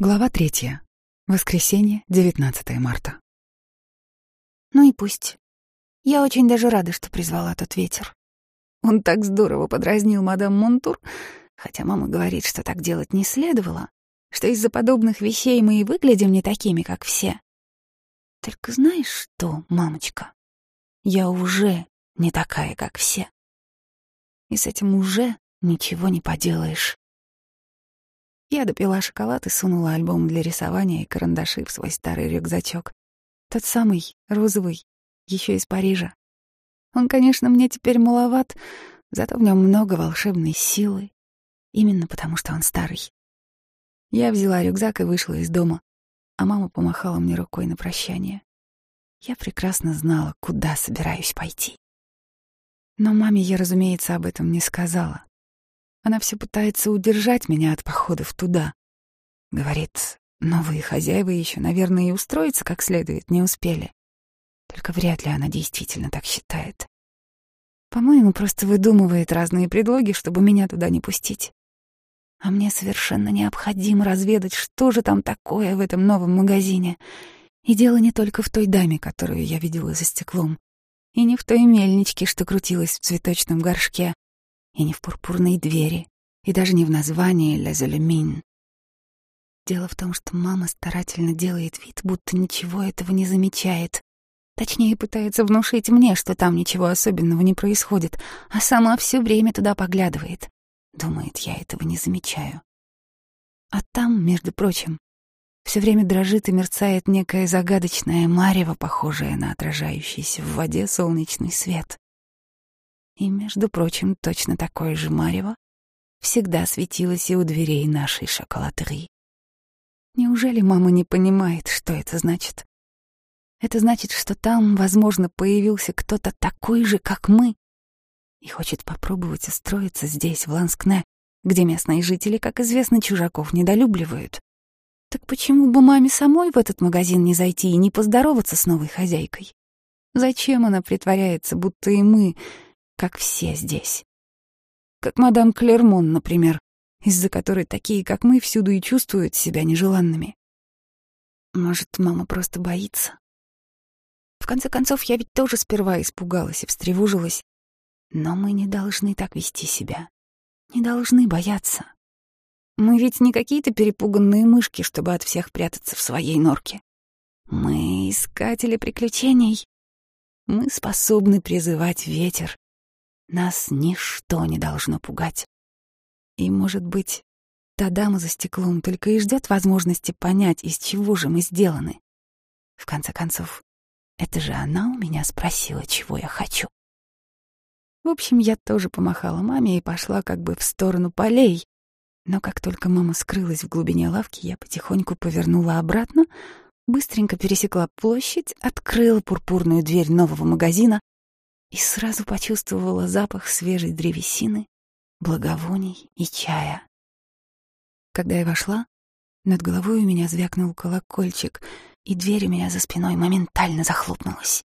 Глава третья. Воскресенье, 19 марта. Ну и пусть. Я очень даже рада, что призвала тот ветер. Он так здорово подразнил мадам Монтур, хотя мама говорит, что так делать не следовало, что из-за подобных вещей мы и выглядим не такими, как все. Только знаешь что, мамочка? Я уже не такая, как все. И с этим уже ничего не поделаешь. Я допила шоколад и сунула альбом для рисования и карандаши в свой старый рюкзачок. Тот самый, розовый, еще из Парижа. Он, конечно, мне теперь маловат, зато в нем много волшебной силы. Именно потому, что он старый. Я взяла рюкзак и вышла из дома, а мама помахала мне рукой на прощание. Я прекрасно знала, куда собираюсь пойти. Но маме я, разумеется, об этом не сказала. Она все пытается удержать меня от походов туда. Говорит, новые хозяева еще, наверное, и устроиться как следует не успели. Только вряд ли она действительно так считает. По-моему, просто выдумывает разные предлоги, чтобы меня туда не пустить. А мне совершенно необходимо разведать, что же там такое в этом новом магазине. И дело не только в той даме, которую я видела за стеклом, и не в той мельничке, что крутилась в цветочном горшке, и не в пурпурной двери, и даже не в названии «Les Illumines». Дело в том, что мама старательно делает вид, будто ничего этого не замечает. Точнее, пытается внушить мне, что там ничего особенного не происходит, а сама все время туда поглядывает. Думает, я этого не замечаю. А там, между прочим, все время дрожит и мерцает некое загадочное марево, похожее на отражающийся в воде солнечный свет. И, между прочим, точно такое же марево всегда светилось и у дверей нашей шоколадерии. Неужели мама не понимает, что это значит? Это значит, что там, возможно, появился кто-то такой же, как мы, и хочет попробовать устроиться здесь, в Ланскне, где местные жители, как известно, чужаков недолюбливают. Так почему бы маме самой в этот магазин не зайти и не поздороваться с новой хозяйкой? Зачем она притворяется, будто и мы как все здесь. Как мадам Клермон, например, из-за которой такие, как мы, всюду и чувствуют себя нежеланными. Может, мама просто боится? В конце концов, я ведь тоже сперва испугалась и встревожилась. Но мы не должны так вести себя. Не должны бояться. Мы ведь не какие-то перепуганные мышки, чтобы от всех прятаться в своей норке. Мы искатели приключений. Мы способны призывать ветер нас ничто не должно пугать. И, может быть, та дама за стеклом только и ждет возможности понять, из чего же мы сделаны. В конце концов, это же она у меня спросила, чего я хочу. В общем, я тоже помахала маме и пошла как бы в сторону полей. Но как только мама скрылась в глубине лавки, я потихоньку повернула обратно, быстренько пересекла площадь, открыла пурпурную дверь нового магазина и сразу почувствовала запах свежей древесины, благовоний и чая. Когда я вошла, над головой у меня звякнул колокольчик, и дверь у меня за спиной моментально захлопнулась.